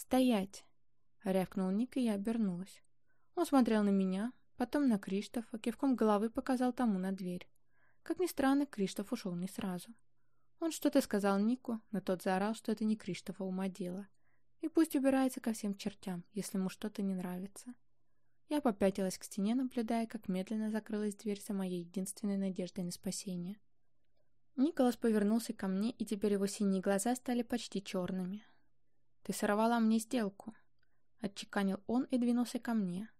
«Стоять!» — рявкнул Ник, и я обернулась. Он смотрел на меня, потом на Криштофа, кивком головы показал тому на дверь. Как ни странно, Криштоф ушел не сразу. Он что-то сказал Нику, но тот заорал, что это не Криштофа ума дело. И пусть убирается ко всем чертям, если ему что-то не нравится. Я попятилась к стене, наблюдая, как медленно закрылась дверь за моей единственной надеждой на спасение. Николас повернулся ко мне, и теперь его синие глаза стали почти черными. «Ты сорвала мне сделку», — отчеканил он и двинулся ко мне.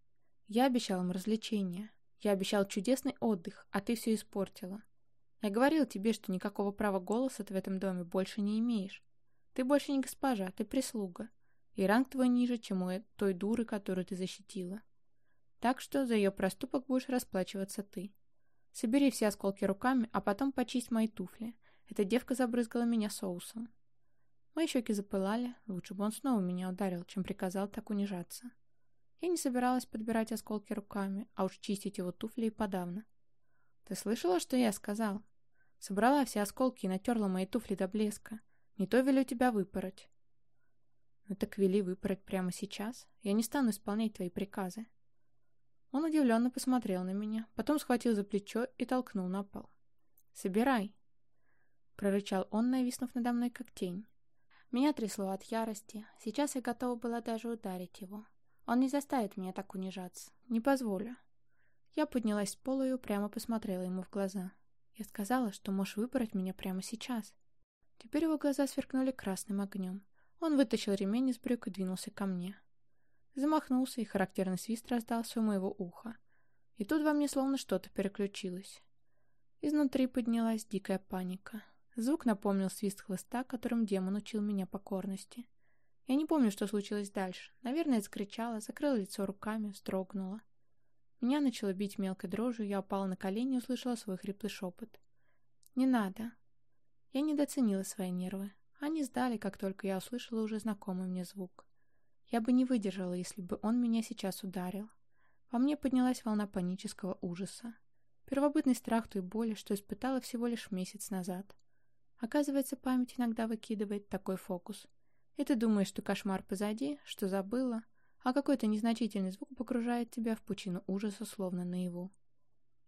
«Я обещал им развлечения. Я обещал чудесный отдых, а ты все испортила. Я говорил тебе, что никакого права голоса ты в этом доме больше не имеешь. Ты больше не госпожа, ты прислуга. И ранг твой ниже, чем у той дуры, которую ты защитила. Так что за ее проступок будешь расплачиваться ты. Собери все осколки руками, а потом почисть мои туфли. Эта девка забрызгала меня соусом. Мои щеки запылали, лучше бы он снова меня ударил, чем приказал так унижаться. Я не собиралась подбирать осколки руками, а уж чистить его туфли и подавно. «Ты слышала, что я сказал?» Собрала все осколки и натерла мои туфли до блеска. Не то велю тебя выпороть. Ну так вели выпороть прямо сейчас. Я не стану исполнять твои приказы. Он удивленно посмотрел на меня, потом схватил за плечо и толкнул на пол. «Собирай!» Прорычал он, нависнув надо мной, как тень. Меня трясло от ярости. Сейчас я готова была даже ударить его. Он не заставит меня так унижаться. Не позволю. Я поднялась с пола и упрямо посмотрела ему в глаза. Я сказала, что можешь выбрать меня прямо сейчас. Теперь его глаза сверкнули красным огнем. Он вытащил ремень из брюк и двинулся ко мне. Замахнулся, и характерный свист раздался у моего уха. И тут во мне словно что-то переключилось. Изнутри поднялась дикая паника. Звук напомнил свист хлыста, которым демон учил меня покорности. Я не помню, что случилось дальше. Наверное, закричала, закрыла лицо руками, вздрогнула. Меня начало бить мелкой дрожью, я упала на колени и услышала свой хриплый шепот. «Не надо». Я недооценила свои нервы. Они сдали, как только я услышала уже знакомый мне звук. Я бы не выдержала, если бы он меня сейчас ударил. Во мне поднялась волна панического ужаса. Первобытный страх той боли, что испытала всего лишь месяц назад. Оказывается, память иногда выкидывает такой фокус. И ты думаешь, что кошмар позади, что забыла, а какой-то незначительный звук погружает тебя в пучину ужаса, словно наяву.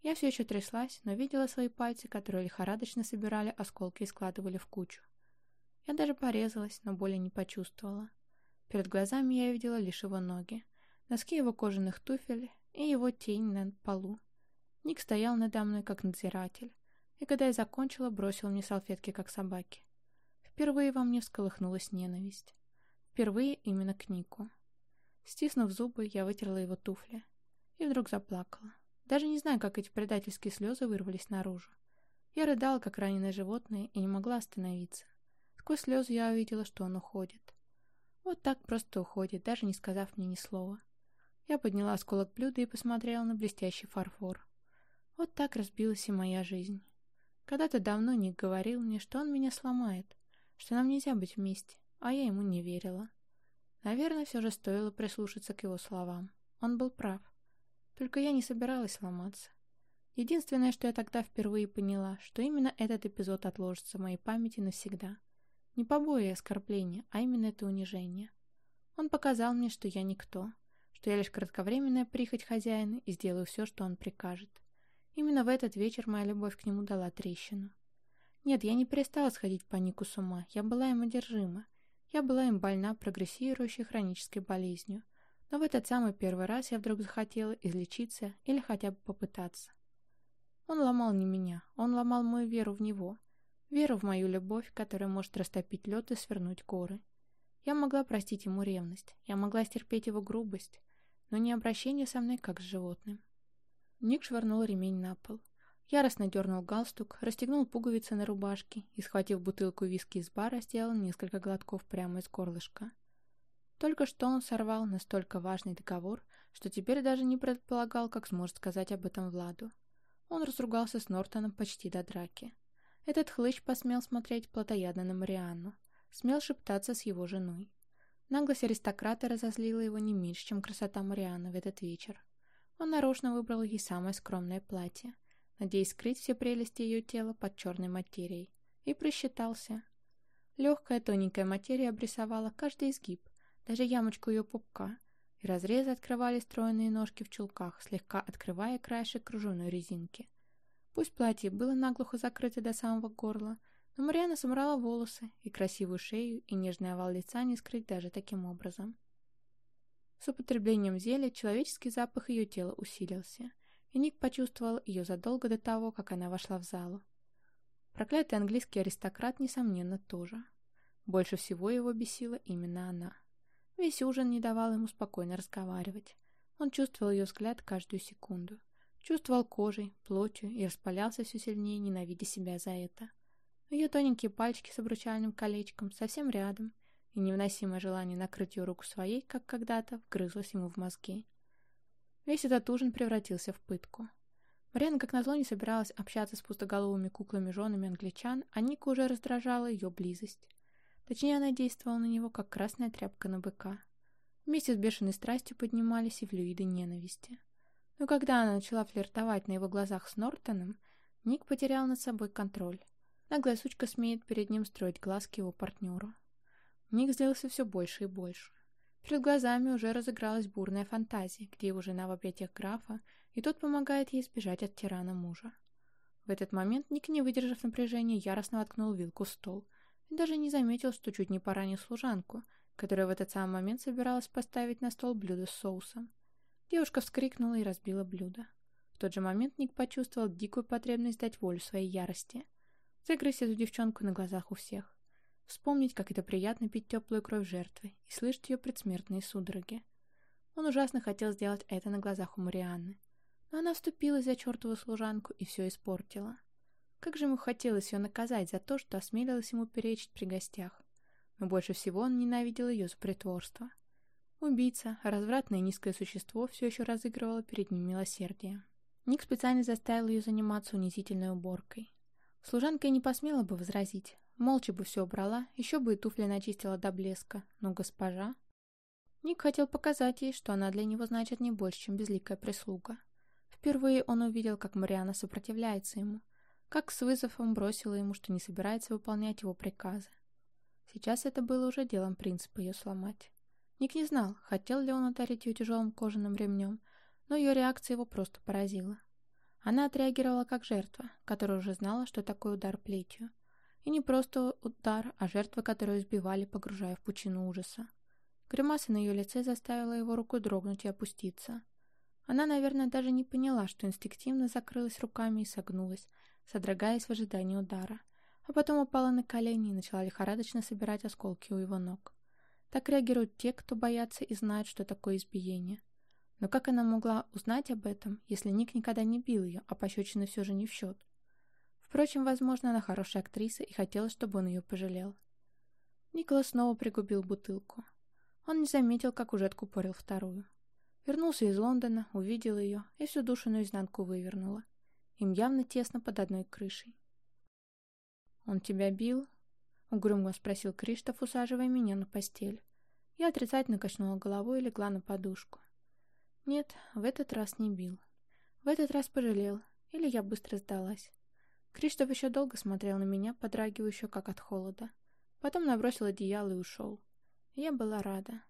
Я все еще тряслась, но видела свои пальцы, которые лихорадочно собирали осколки и складывали в кучу. Я даже порезалась, но боли не почувствовала. Перед глазами я видела лишь его ноги, носки его кожаных туфель и его тень на полу. Ник стоял надо мной, как надзиратель, и когда я закончила, бросил мне салфетки, как собаки. Впервые во мне всколыхнулась ненависть. Впервые именно к Нику. Стиснув зубы, я вытерла его туфли. И вдруг заплакала. Даже не знаю, как эти предательские слезы вырвались наружу. Я рыдала, как раненое животное, и не могла остановиться. Сквозь слезы я увидела, что он уходит. Вот так просто уходит, даже не сказав мне ни слова. Я подняла осколок блюда и посмотрела на блестящий фарфор. Вот так разбилась и моя жизнь. Когда-то давно Ник говорил мне, что он меня сломает, что нам нельзя быть вместе, а я ему не верила. Наверное, все же стоило прислушаться к его словам. Он был прав. Только я не собиралась ломаться. Единственное, что я тогда впервые поняла, что именно этот эпизод отложится в моей памяти навсегда. Не побои и оскорбления, а именно это унижение. Он показал мне, что я никто, что я лишь кратковременная прихоть хозяина и сделаю все, что он прикажет. Именно в этот вечер моя любовь к нему дала трещину. Нет, я не перестала сходить по Нику с ума, я была им одержима. Я была им больна прогрессирующей хронической болезнью, но в этот самый первый раз я вдруг захотела излечиться или хотя бы попытаться. Он ломал не меня, он ломал мою веру в него, веру в мою любовь, которая может растопить лед и свернуть горы. Я могла простить ему ревность, я могла стерпеть его грубость, но не обращение со мной как с животным. Ник швырнул ремень на пол. Яростно дернул галстук, расстегнул пуговицы на рубашке и, схватив бутылку виски из бара, сделал несколько глотков прямо из горлышка. Только что он сорвал настолько важный договор, что теперь даже не предполагал, как сможет сказать об этом Владу. Он разругался с Нортоном почти до драки. Этот хлыщ посмел смотреть плотоядно на Марианну, смел шептаться с его женой. Наглость аристократа разозлила его не меньше, чем красота Марианны в этот вечер. Он нарочно выбрал ей самое скромное платье, надеясь скрыть все прелести ее тела под черной материей. И просчитался. Легкая тоненькая материя обрисовала каждый изгиб, даже ямочку ее пупка, и разрезы открывали стройные ножки в чулках, слегка открывая краешек кружевной резинки. Пусть платье было наглухо закрыто до самого горла, но Мариана собрала волосы, и красивую шею, и нежный овал лица не скрыть даже таким образом. С употреблением зелья человеческий запах ее тела усилился, и Ник почувствовал ее задолго до того, как она вошла в залу. Проклятый английский аристократ, несомненно, тоже. Больше всего его бесила именно она. Весь ужин не давал ему спокойно разговаривать. Он чувствовал ее взгляд каждую секунду. Чувствовал кожей, плотью и распалялся все сильнее, ненавидя себя за это. Ее тоненькие пальчики с обручальным колечком совсем рядом, и невыносимое желание накрыть ее руку своей, как когда-то, вгрызлось ему в мозги. Весь этот ужин превратился в пытку. Мариана, как назло, не собиралась общаться с пустоголовыми куклами-женами англичан, а Ника уже раздражала ее близость. Точнее, она действовала на него, как красная тряпка на быка. Вместе с бешеной страстью поднимались и флюиды ненависти. Но когда она начала флиртовать на его глазах с Нортоном, Ник потерял над собой контроль. Наглая сучка смеет перед ним строить глазки его партнеру. Ник злился все больше и больше. Перед глазами уже разыгралась бурная фантазия, где его жена в объятиях графа, и тот помогает ей сбежать от тирана мужа. В этот момент Ник, не выдержав напряжения, яростно воткнул вилку в стол и даже не заметил, что чуть не поранил служанку, которая в этот самый момент собиралась поставить на стол блюдо с соусом. Девушка вскрикнула и разбила блюдо. В тот же момент Ник почувствовал дикую потребность дать волю своей ярости. Загрызть эту девчонку на глазах у всех. Вспомнить, как это приятно пить теплую кровь жертвы и слышать ее предсмертные судороги. Он ужасно хотел сделать это на глазах у Марианны. Но она вступилась за чертову служанку и все испортила. Как же ему хотелось ее наказать за то, что осмелилась ему перечить при гостях. Но больше всего он ненавидел ее за притворство. Убийца, развратное низкое существо, все еще разыгрывало перед ним милосердие. Ник специально заставил ее заниматься унизительной уборкой. Служанка не посмела бы возразить, Молча бы все убрала, еще бы и туфли начистила до блеска. Но госпожа... Ник хотел показать ей, что она для него значит не больше, чем безликая прислуга. Впервые он увидел, как Мариана сопротивляется ему, как с вызовом бросила ему, что не собирается выполнять его приказы. Сейчас это было уже делом принципа ее сломать. Ник не знал, хотел ли он ударить ее тяжелым кожаным ремнем, но ее реакция его просто поразила. Она отреагировала как жертва, которая уже знала, что такое удар плетью, и не просто удар, а жертва, которую избивали, погружая в пучину ужаса. Гримаса на ее лице заставила его руку дрогнуть и опуститься. Она, наверное, даже не поняла, что инстинктивно закрылась руками и согнулась, содрогаясь в ожидании удара, а потом упала на колени и начала лихорадочно собирать осколки у его ног. Так реагируют те, кто боятся и знают, что такое избиение. Но как она могла узнать об этом, если Ник никогда не бил ее, а пощечины все же не в счет? Впрочем, возможно, она хорошая актриса и хотела, чтобы он ее пожалел. Николас снова пригубил бутылку. Он не заметил, как уже откупорил вторую. Вернулся из Лондона, увидел ее и всю душу наизнанку вывернула. Им явно тесно под одной крышей. «Он тебя бил?» — угрюмо спросил Криштоф, усаживая меня на постель. Я отрицательно качнула головой и легла на подушку. Нет, в этот раз не бил. В этот раз пожалел, или я быстро сдалась. Криштоф еще долго смотрел на меня, подрагивающую, как от холода. Потом набросил одеяло и ушел. Я была рада.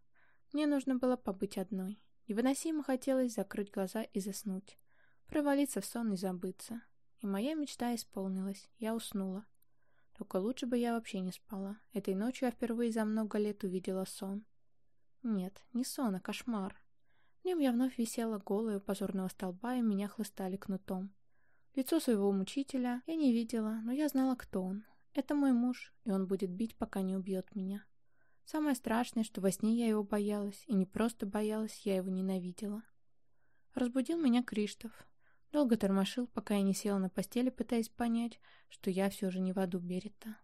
Мне нужно было побыть одной. Невыносимо хотелось закрыть глаза и заснуть. Провалиться в сон и забыться. И моя мечта исполнилась. Я уснула. Только лучше бы я вообще не спала. Этой ночью я впервые за много лет увидела сон. Нет, не сон, а кошмар. В нем я вновь висела голая у позорного столба, и меня хлыстали кнутом. Лицо своего мучителя я не видела, но я знала, кто он. Это мой муж, и он будет бить, пока не убьет меня. Самое страшное, что во сне я его боялась, и не просто боялась, я его ненавидела. Разбудил меня Криштоф. Долго тормошил, пока я не села на постели, пытаясь понять, что я все же не в аду Берета.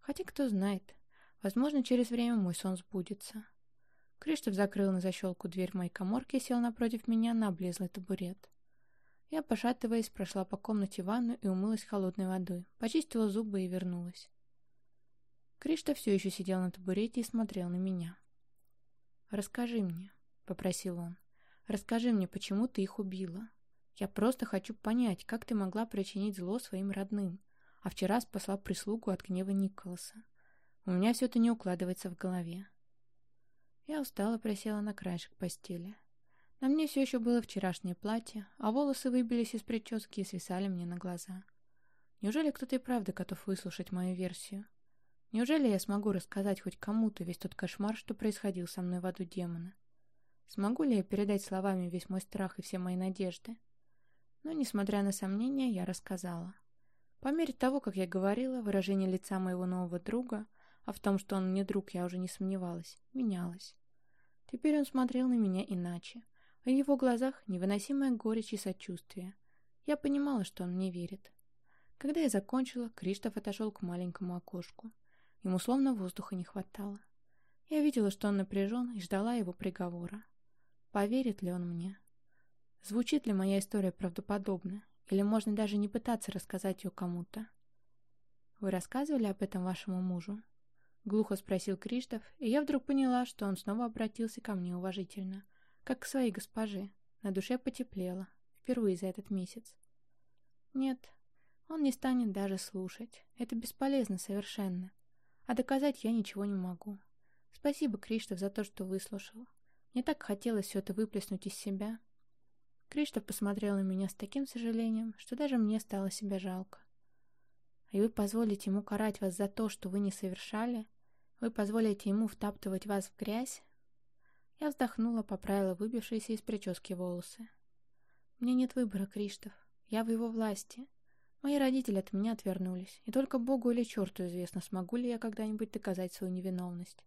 Хотя кто знает, возможно, через время мой сон сбудется. Криштоф закрыл на защелку дверь моей коморки и сел напротив меня на облезлый табурет. Я, пошатываясь, прошла по комнате ванну и умылась холодной водой, почистила зубы и вернулась. Кришта все еще сидел на табурете и смотрел на меня. «Расскажи мне», — попросил он. «Расскажи мне, почему ты их убила. Я просто хочу понять, как ты могла причинить зло своим родным, а вчера спасла прислугу от гнева Николаса. У меня все это не укладывается в голове». Я устала, присела на краешек постели. На мне все еще было вчерашнее платье, а волосы выбились из прически и свисали мне на глаза. Неужели кто-то и правда готов выслушать мою версию? Неужели я смогу рассказать хоть кому-то весь тот кошмар, что происходил со мной в аду демона? Смогу ли я передать словами весь мой страх и все мои надежды? Но, несмотря на сомнения, я рассказала. По мере того, как я говорила, выражение лица моего нового друга, а в том, что он мне друг, я уже не сомневалась, менялось. Теперь он смотрел на меня иначе. В его глазах невыносимая горечь и сочувствие. Я понимала, что он мне верит. Когда я закончила, Криштоф отошел к маленькому окошку. Ему словно воздуха не хватало. Я видела, что он напряжен и ждала его приговора. Поверит ли он мне? Звучит ли моя история правдоподобно? Или можно даже не пытаться рассказать ее кому-то? «Вы рассказывали об этом вашему мужу?» Глухо спросил Криштоф, и я вдруг поняла, что он снова обратился ко мне уважительно, как к своей госпоже. На душе потеплело, впервые за этот месяц. «Нет, он не станет даже слушать. Это бесполезно совершенно. А доказать я ничего не могу. Спасибо, Криштоф, за то, что выслушал. Мне так хотелось все это выплеснуть из себя. Криштоф посмотрел на меня с таким сожалением, что даже мне стало себя жалко. И вы позволите ему карать вас за то, что вы не совершали? Вы позволите ему втаптывать вас в грязь? Я вздохнула, поправила выбившиеся из прически волосы. Мне нет выбора, Криштоф. Я в его власти. Мои родители от меня отвернулись, и только Богу или черту известно, смогу ли я когда-нибудь доказать свою невиновность.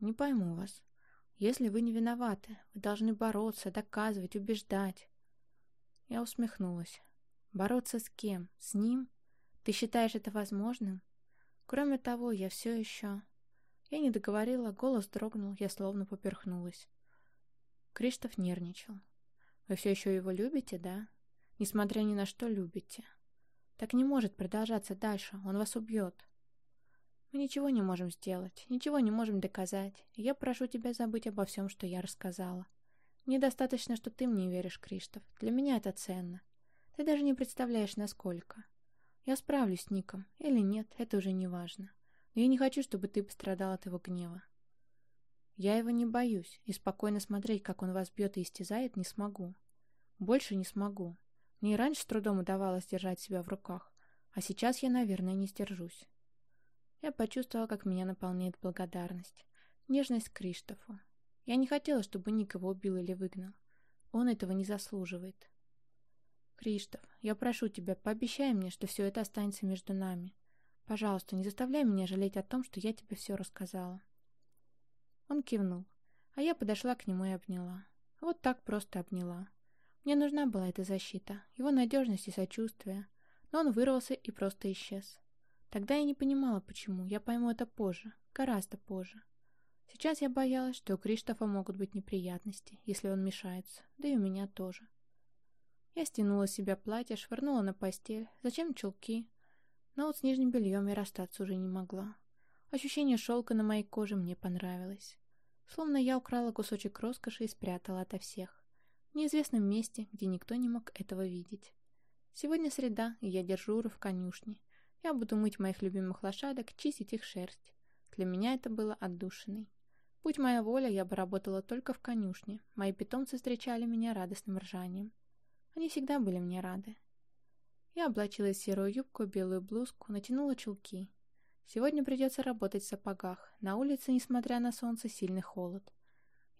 Не пойму вас. Если вы не виноваты, вы должны бороться, доказывать, убеждать. Я усмехнулась. Бороться с кем? С ним? Ты считаешь это возможным? Кроме того, я все еще... Я не договорила, голос дрогнул, я словно поперхнулась. Криштоф нервничал. Вы все еще его любите, да? Несмотря ни на что, любите. Так не может продолжаться дальше, он вас убьет. Мы ничего не можем сделать, ничего не можем доказать, я прошу тебя забыть обо всем, что я рассказала. Мне достаточно, что ты мне веришь, Криштоф. Для меня это ценно. Ты даже не представляешь, насколько. Я справлюсь с Ником, или нет, это уже не важно. Я не хочу, чтобы ты пострадал от его гнева. Я его не боюсь, и спокойно смотреть, как он вас бьет и истязает, не смогу. Больше не смогу. Мне и раньше с трудом удавалось держать себя в руках, а сейчас я, наверное, не сдержусь. Я почувствовала, как меня наполняет благодарность, нежность к Криштофу. Я не хотела, чтобы Ник его убил или выгнал. Он этого не заслуживает. Криштоф, я прошу тебя, пообещай мне, что все это останется между нами. Пожалуйста, не заставляй меня жалеть о том, что я тебе все рассказала. Он кивнул, а я подошла к нему и обняла. Вот так просто обняла. Мне нужна была эта защита, его надежность и сочувствие, но он вырвался и просто исчез. Тогда я не понимала, почему, я пойму это позже, гораздо позже. Сейчас я боялась, что у Криштофа могут быть неприятности, если он мешается, да и у меня тоже. Я стянула с себя платье, швырнула на постель, зачем чулки, но вот с нижним бельем я расстаться уже не могла. Ощущение шелка на моей коже мне понравилось. Словно я украла кусочек роскоши и спрятала ото всех в неизвестном месте, где никто не мог этого видеть. Сегодня среда, и я держу Уру в конюшне. Я буду мыть моих любимых лошадок, чистить их шерсть. Для меня это было отдушиной. Будь моя воля, я бы работала только в конюшне. Мои питомцы встречали меня радостным ржанием. Они всегда были мне рады. Я облачилась в серую юбку, белую блузку, натянула чулки. Сегодня придется работать в сапогах. На улице, несмотря на солнце, сильный холод.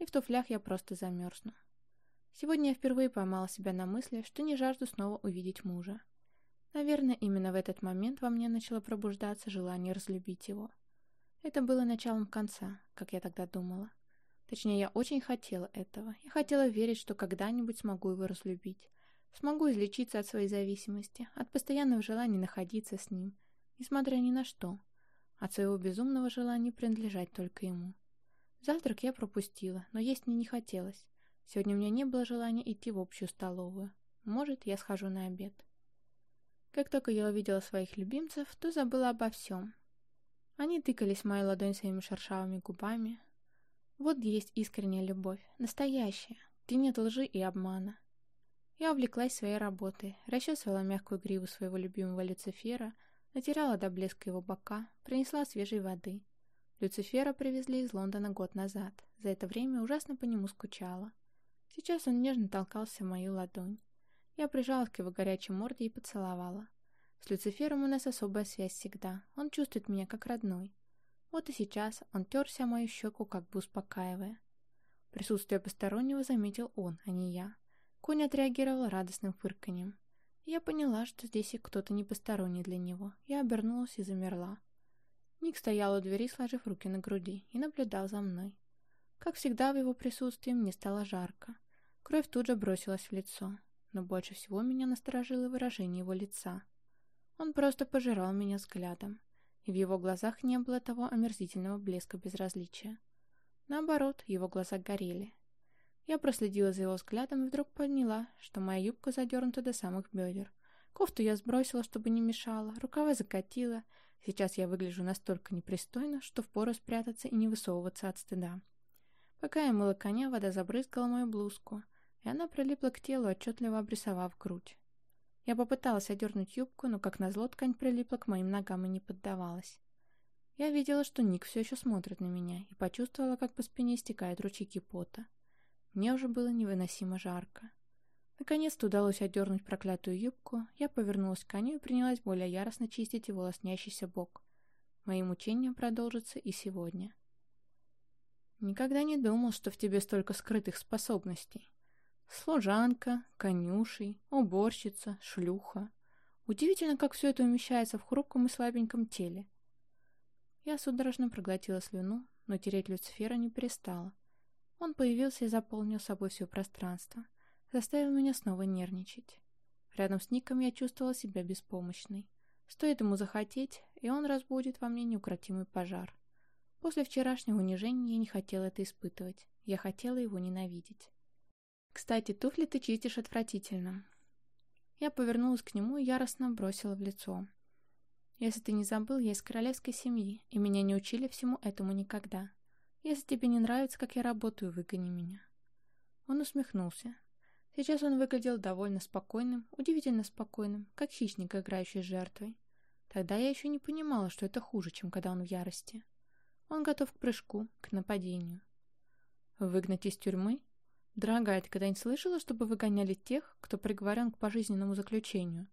И в туфлях я просто замерзну. Сегодня я впервые поймала себя на мысли, что не жажду снова увидеть мужа. Наверное, именно в этот момент во мне начало пробуждаться желание разлюбить его. Это было началом конца, как я тогда думала. Точнее, я очень хотела этого. Я хотела верить, что когда-нибудь смогу его разлюбить. Смогу излечиться от своей зависимости, от постоянного желания находиться с ним, несмотря ни на что, от своего безумного желания принадлежать только ему. Завтрак я пропустила, но есть мне не хотелось. Сегодня у меня не было желания идти в общую столовую. Может, я схожу на обед. Как только я увидела своих любимцев, то забыла обо всем. Они тыкались в мою ладонь своими шершавыми губами. Вот есть искренняя любовь, настоящая, где нет лжи и обмана. Я увлеклась своей работой, расчесывала мягкую гриву своего любимого Люцифера, натирала до блеска его бока, принесла свежей воды. Люцифера привезли из Лондона год назад. За это время ужасно по нему скучала. Сейчас он нежно толкался в мою ладонь. Я прижалась к его горячей морде и поцеловала. С Люцифером у нас особая связь всегда. Он чувствует меня как родной. Вот и сейчас он терся мою щеку, как бы успокаивая. Присутствие постороннего заметил он, а не я. Конь отреагировал радостным фырканьем. Я поняла, что здесь и кто-то не посторонний для него. Я обернулась и замерла. Ник стоял у двери, сложив руки на груди, и наблюдал за мной. Как всегда, в его присутствии мне стало жарко. Кровь тут же бросилась в лицо, но больше всего меня насторожило выражение его лица. Он просто пожирал меня взглядом, и в его глазах не было того омерзительного блеска безразличия. Наоборот, его глаза горели. Я проследила за его взглядом и вдруг поняла, что моя юбка задернута до самых бедер. Кофту я сбросила, чтобы не мешала, рукава закатила, Сейчас я выгляжу настолько непристойно, что впору спрятаться и не высовываться от стыда. Пока я мыла коня, вода забрызгала мою блузку, и она прилипла к телу, отчетливо обрисовав грудь. Я попыталась одернуть юбку, но, как назло, ткань прилипла к моим ногам и не поддавалась. Я видела, что Ник все еще смотрит на меня, и почувствовала, как по спине стекают ручейки пота. Мне уже было невыносимо жарко. Наконец-то удалось отдернуть проклятую юбку, я повернулась к коню и принялась более яростно чистить его лоснящийся бок. Мои мучения продолжатся и сегодня. Никогда не думал, что в тебе столько скрытых способностей. Служанка, конюшей, уборщица, шлюха. Удивительно, как все это умещается в хрупком и слабеньком теле. Я судорожно проглотила слюну, но тереть Люцифера не перестала. Он появился и заполнил собой все пространство — заставил меня снова нервничать. Рядом с Ником я чувствовала себя беспомощной. Стоит ему захотеть, и он разбудит во мне неукротимый пожар. После вчерашнего унижения я не хотела это испытывать. Я хотела его ненавидеть. «Кстати, туфли ты чистишь отвратительно». Я повернулась к нему и яростно бросила в лицо. «Если ты не забыл, я из королевской семьи, и меня не учили всему этому никогда. Если тебе не нравится, как я работаю, выгони меня». Он усмехнулся, Сейчас он выглядел довольно спокойным, удивительно спокойным, как хищник, играющий с жертвой. Тогда я еще не понимала, что это хуже, чем когда он в ярости. Он готов к прыжку, к нападению. Выгнать из тюрьмы? Дорогая, ты когда-нибудь слышала, чтобы выгоняли тех, кто приговорен к пожизненному заключению?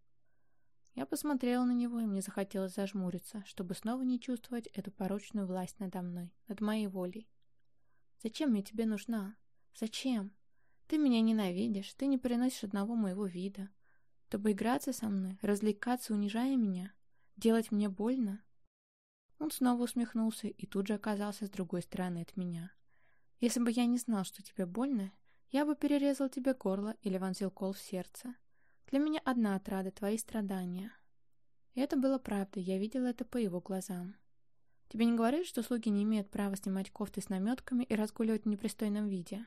Я посмотрела на него, и мне захотелось зажмуриться, чтобы снова не чувствовать эту порочную власть надо мной, над моей волей. Зачем мне тебе нужна? Зачем? Ты меня ненавидишь, ты не приносишь одного моего вида. Чтобы играться со мной, развлекаться, унижая меня, делать мне больно. Он снова усмехнулся и тут же оказался с другой стороны от меня. Если бы я не знал, что тебе больно, я бы перерезал тебе горло или вонзил кол в сердце. Для меня одна отрада — твои страдания. И это было правдой, я видела это по его глазам. Тебе не говорят, что слуги не имеют права снимать кофты с наметками и разгуливать в непристойном виде?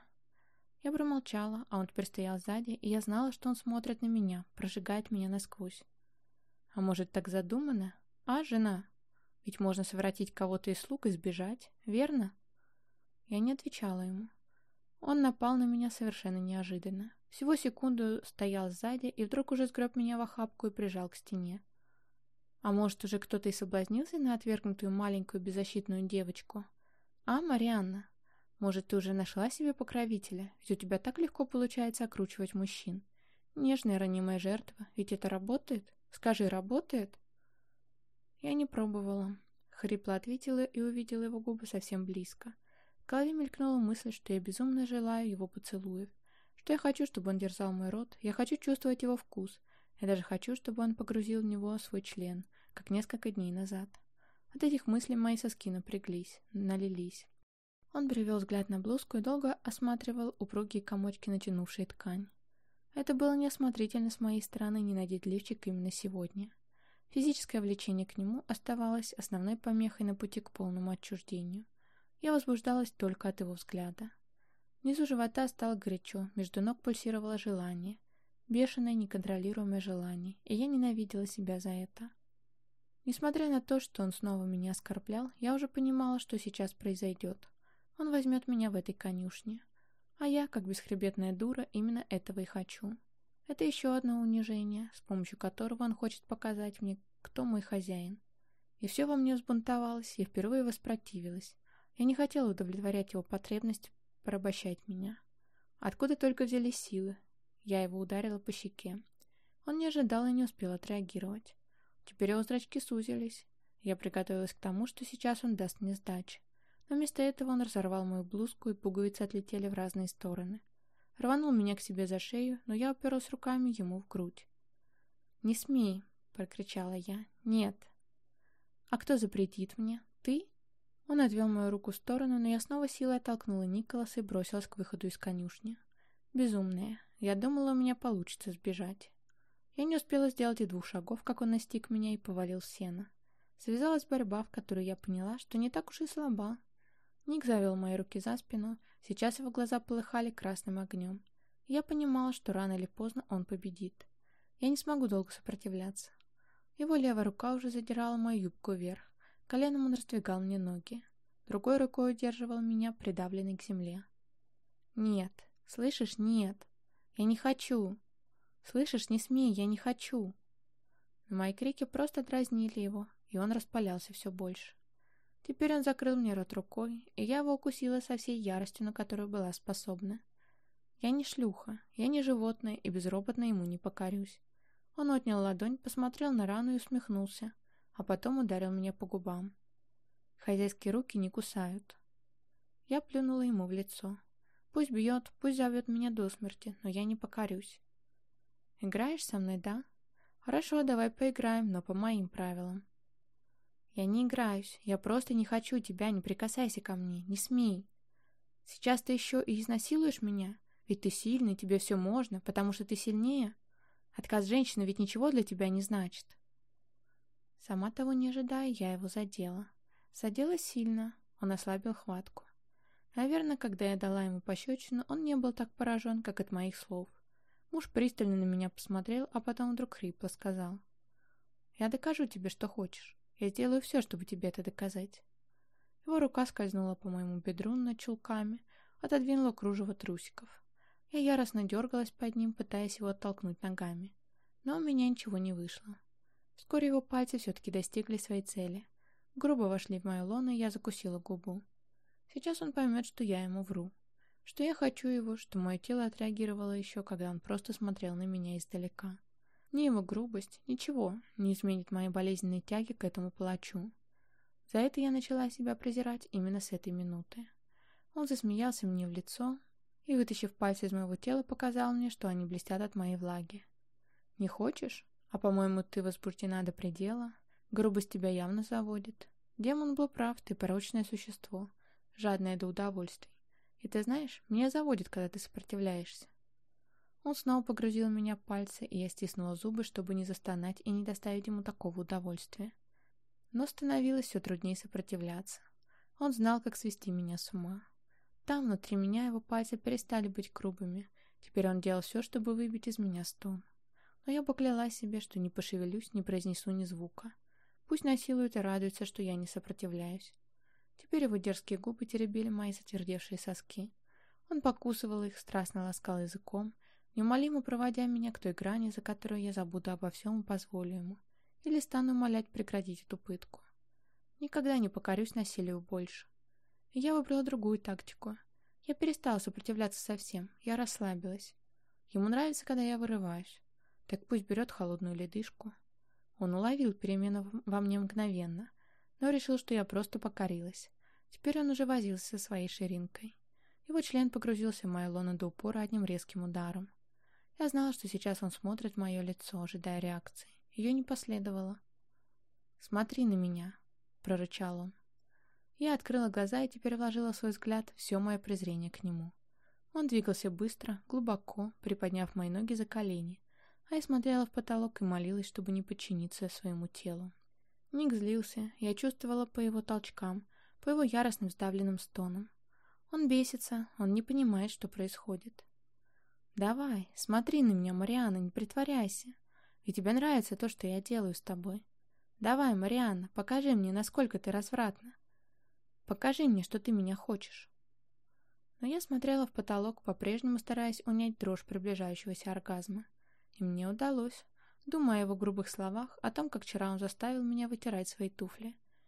Я промолчала, а он теперь стоял сзади, и я знала, что он смотрит на меня, прожигает меня насквозь. А может, так задумано? А, жена? Ведь можно совратить кого-то из слуг и сбежать, верно? Я не отвечала ему. Он напал на меня совершенно неожиданно. Всего секунду стоял сзади и вдруг уже сгреб меня в охапку и прижал к стене. А может, уже кто-то и соблазнился на отвергнутую маленькую беззащитную девочку? А, Марианна? Может, ты уже нашла себе покровителя? Ведь у тебя так легко получается окручивать мужчин. Нежная, ранимая жертва. Ведь это работает? Скажи, работает? Я не пробовала. Хрипло ответила и увидела его губы совсем близко. В голове мелькнула мысль, что я безумно желаю его поцелуев. Что я хочу, чтобы он дерзал мой рот. Я хочу чувствовать его вкус. Я даже хочу, чтобы он погрузил в него свой член, как несколько дней назад. От этих мыслей мои соски напряглись, налились. Он привел взгляд на блузку и долго осматривал упругие комочки, натянувшие ткань. Это было неосмотрительно с моей стороны не надеть лифчик именно сегодня. Физическое влечение к нему оставалось основной помехой на пути к полному отчуждению. Я возбуждалась только от его взгляда. Внизу живота стало горячо, между ног пульсировало желание. Бешеное, неконтролируемое желание, и я ненавидела себя за это. Несмотря на то, что он снова меня оскорблял, я уже понимала, что сейчас произойдет. Он возьмет меня в этой конюшне. А я, как бесхребетная дура, именно этого и хочу. Это еще одно унижение, с помощью которого он хочет показать мне, кто мой хозяин. И все во мне взбунтовалось, я впервые воспротивилась. Я не хотела удовлетворять его потребность порабощать меня. Откуда только взялись силы? Я его ударила по щеке. Он не ожидал и не успел отреагировать. Теперь его зрачки сузились. Я приготовилась к тому, что сейчас он даст мне сдачи. Но вместо этого он разорвал мою блузку, и пуговицы отлетели в разные стороны. Рванул меня к себе за шею, но я уперлась руками ему в грудь. «Не смей!» — прокричала я. «Нет!» «А кто запретит мне? Ты?» Он отвел мою руку в сторону, но я снова силой оттолкнула Николаса и бросилась к выходу из конюшни. Безумная. Я думала, у меня получится сбежать. Я не успела сделать и двух шагов, как он настиг меня и повалил в сено. Связалась борьба, в которой я поняла, что не так уж и слаба. Ник завел мои руки за спину, сейчас его глаза полыхали красным огнем. Я понимала, что рано или поздно он победит. Я не смогу долго сопротивляться. Его левая рука уже задирала мою юбку вверх. Коленом он раздвигал мне ноги. Другой рукой удерживал меня, придавленный к земле. «Нет, слышишь, нет. Я не хочу. Слышишь, не смей, я не хочу». Но мои крики просто дразнили его, и он распалялся все больше. Теперь он закрыл мне рот рукой, и я его укусила со всей яростью, на которую была способна. Я не шлюха, я не животное, и безропотно ему не покорюсь. Он отнял ладонь, посмотрел на рану и усмехнулся, а потом ударил меня по губам. Хозяйские руки не кусают. Я плюнула ему в лицо. Пусть бьет, пусть зовет меня до смерти, но я не покорюсь. Играешь со мной, да? Хорошо, давай поиграем, но по моим правилам. Я не играюсь. Я просто не хочу тебя, не прикасайся ко мне, не смей. Сейчас ты еще и изнасилуешь меня? Ведь ты сильный, тебе все можно, потому что ты сильнее. Отказ женщины ведь ничего для тебя не значит. Сама того не ожидая, я его задела. Задела сильно, он ослабил хватку. Наверное, когда я дала ему пощечину, он не был так поражен, как от моих слов. Муж пристально на меня посмотрел, а потом вдруг хрипло сказал. «Я докажу тебе, что хочешь. Я сделаю все, чтобы тебе это доказать. Его рука скользнула по моему бедру над чулками, отодвинула кружево трусиков. Я яростно дергалась под ним, пытаясь его оттолкнуть ногами. Но у меня ничего не вышло. Вскоре его пальцы все-таки достигли своей цели. Грубо вошли в мою лоно, и я закусила губу. Сейчас он поймет, что я ему вру. Что я хочу его, что мое тело отреагировало еще, когда он просто смотрел на меня издалека. Ни его грубость, ничего не изменит моей болезненной тяги к этому палачу. За это я начала себя презирать именно с этой минуты. Он засмеялся мне в лицо и, вытащив пальцы из моего тела, показал мне, что они блестят от моей влаги. «Не хочешь? А, по-моему, ты возбуждена до предела. Грубость тебя явно заводит. Демон был прав, ты порочное существо, жадное до удовольствий. И ты знаешь, меня заводит, когда ты сопротивляешься. Он снова погрузил меня пальцы, и я стиснула зубы, чтобы не застонать и не доставить ему такого удовольствия. Но становилось все труднее сопротивляться. Он знал, как свести меня с ума. Там, внутри меня, его пальцы перестали быть грубыми. Теперь он делал все, чтобы выбить из меня стон. Но я поклялась себе, что не пошевелюсь, не произнесу ни звука. Пусть насилуют и радуются, что я не сопротивляюсь. Теперь его дерзкие губы теребили мои затвердевшие соски. Он покусывал их, страстно ласкал языком, неумолимо проводя меня к той грани, за которой я забуду обо всем и позволю ему, или стану умолять прекратить эту пытку. Никогда не покорюсь насилию больше. И я выбрала другую тактику. Я перестала сопротивляться совсем, я расслабилась. Ему нравится, когда я вырываюсь. Так пусть берет холодную ледышку. Он уловил перемену во мне мгновенно, но решил, что я просто покорилась. Теперь он уже возился со своей ширинкой. Его член погрузился в мою лоно до упора одним резким ударом. Я знала, что сейчас он смотрит в мое лицо, ожидая реакции. Ее не последовало. «Смотри на меня», — прорычал он. Я открыла глаза и теперь вложила в свой взгляд все мое презрение к нему. Он двигался быстро, глубоко, приподняв мои ноги за колени, а я смотрела в потолок и молилась, чтобы не подчиниться своему телу. Ник злился, я чувствовала по его толчкам, по его яростным сдавленным стонам. Он бесится, он не понимает, что происходит. «Давай, смотри на меня, Марианна, не притворяйся. И тебе нравится то, что я делаю с тобой. Давай, Марианна, покажи мне, насколько ты развратна. Покажи мне, что ты меня хочешь». Но я смотрела в потолок, по-прежнему стараясь унять дрожь приближающегося оргазма. И мне удалось. думая о его грубых словах, о том, как вчера он заставил меня вытирать свои туфли,